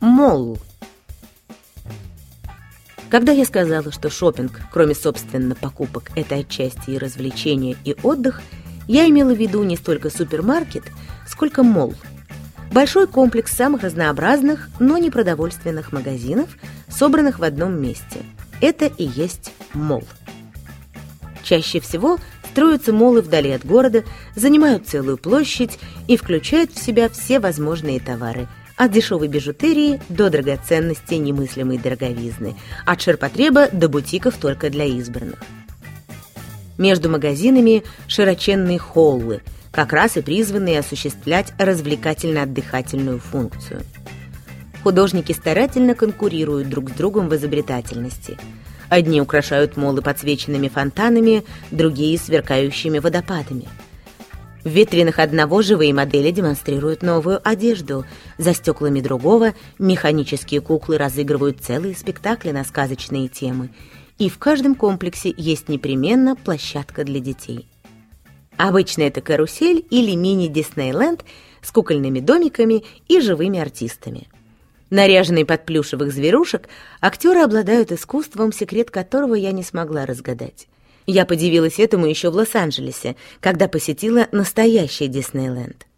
Молл. Когда я сказала, что шопинг, кроме, собственно, покупок, это отчасти и развлечение, и отдых, я имела в виду не столько супермаркет, сколько молл. Большой комплекс самых разнообразных, но не продовольственных магазинов, собранных в одном месте. Это и есть молл. Чаще всего строятся молы вдали от города, занимают целую площадь и включают в себя все возможные товары – от дешевой бижутерии до драгоценностей немыслимой дороговизны, от ширпотреба до бутиков только для избранных. Между магазинами широченные холлы, как раз и призванные осуществлять развлекательно-отдыхательную функцию. Художники старательно конкурируют друг с другом в изобретательности. Одни украшают молы подсвеченными фонтанами, другие – сверкающими водопадами – в витринах одного живые модели демонстрируют новую одежду. За стеклами другого механические куклы разыгрывают целые спектакли на сказочные темы. И в каждом комплексе есть непременно площадка для детей. Обычно это карусель или мини-Диснейленд с кукольными домиками и живыми артистами. Наряженные под плюшевых зверушек, актеры обладают искусством, секрет которого я не смогла разгадать. Я подивилась этому еще в Лос-Анджелесе, когда посетила настоящий Диснейленд.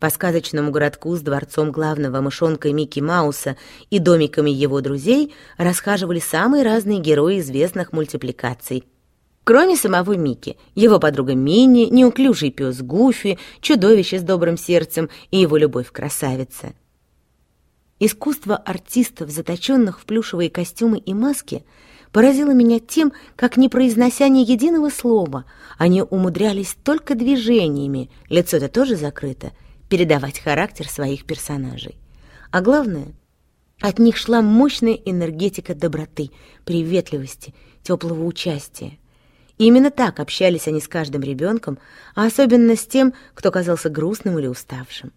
По сказочному городку с дворцом главного мышонка Микки Мауса и домиками его друзей расхаживали самые разные герои известных мультипликаций. Кроме самого Микки, его подруга Минни, неуклюжий пес Гуфи, чудовище с добрым сердцем и его любовь-красавица. Искусство артистов, заточенных в плюшевые костюмы и маски — поразило меня тем, как, не произнося ни единого слова, они умудрялись только движениями, лицо-то тоже закрыто, передавать характер своих персонажей. А главное, от них шла мощная энергетика доброты, приветливости, теплого участия. И именно так общались они с каждым ребенком, а особенно с тем, кто казался грустным или уставшим.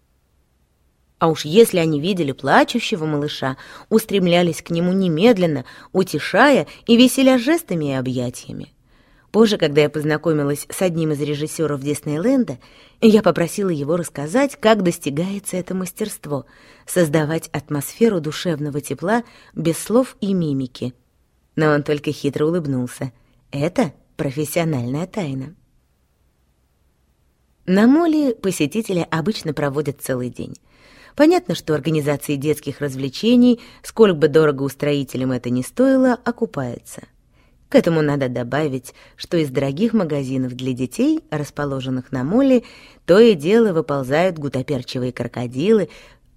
А уж если они видели плачущего малыша, устремлялись к нему немедленно, утешая и веселя жестами и объятиями. Позже, когда я познакомилась с одним из режиссеров Диснейленда, я попросила его рассказать, как достигается это мастерство — создавать атмосферу душевного тепла без слов и мимики. Но он только хитро улыбнулся. Это профессиональная тайна. На моле посетители обычно проводят целый день. Понятно, что организации детских развлечений, сколько бы дорого устроителям это ни стоило, окупается. К этому надо добавить, что из дорогих магазинов для детей, расположенных на моле, то и дело выползают гутоперчивые крокодилы,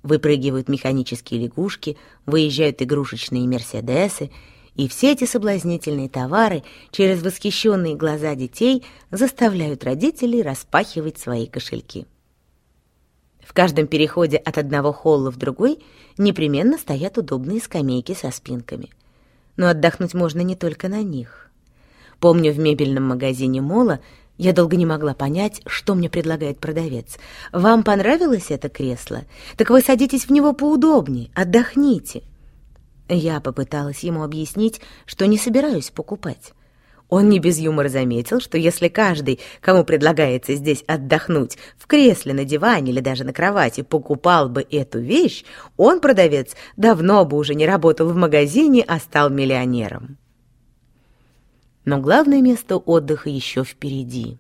выпрыгивают механические лягушки, выезжают игрушечные мерседесы, и все эти соблазнительные товары через восхищенные глаза детей заставляют родителей распахивать свои кошельки. В каждом переходе от одного холла в другой непременно стоят удобные скамейки со спинками. Но отдохнуть можно не только на них. Помню, в мебельном магазине Мола я долго не могла понять, что мне предлагает продавец. «Вам понравилось это кресло? Так вы садитесь в него поудобнее, отдохните». Я попыталась ему объяснить, что не собираюсь покупать. Он не без юмора заметил, что если каждый, кому предлагается здесь отдохнуть, в кресле, на диване или даже на кровати, покупал бы эту вещь, он, продавец, давно бы уже не работал в магазине, а стал миллионером. Но главное место отдыха еще впереди.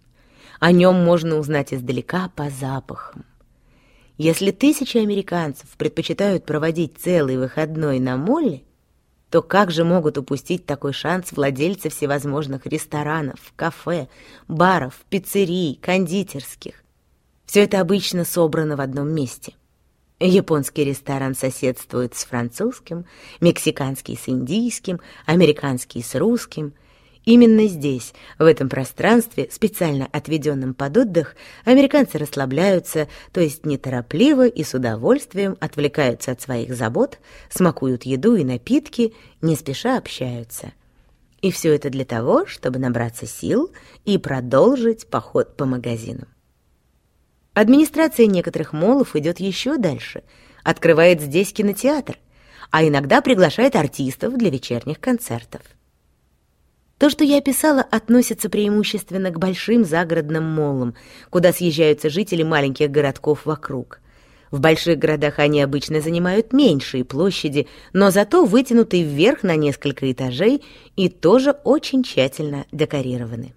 О нем можно узнать издалека по запахам. Если тысячи американцев предпочитают проводить целый выходной на моле, то как же могут упустить такой шанс владельцы всевозможных ресторанов, кафе, баров, пиццерий, кондитерских? Все это обычно собрано в одном месте. Японский ресторан соседствует с французским, мексиканский с индийским, американский с русским, Именно здесь, в этом пространстве, специально отведенном под отдых, американцы расслабляются, то есть неторопливо и с удовольствием отвлекаются от своих забот, смакуют еду и напитки, не спеша общаются. И все это для того, чтобы набраться сил и продолжить поход по магазинам. Администрация некоторых молов идет еще дальше, открывает здесь кинотеатр, а иногда приглашает артистов для вечерних концертов. То, что я описала, относится преимущественно к большим загородным молам, куда съезжаются жители маленьких городков вокруг. В больших городах они обычно занимают меньшие площади, но зато вытянуты вверх на несколько этажей и тоже очень тщательно декорированы.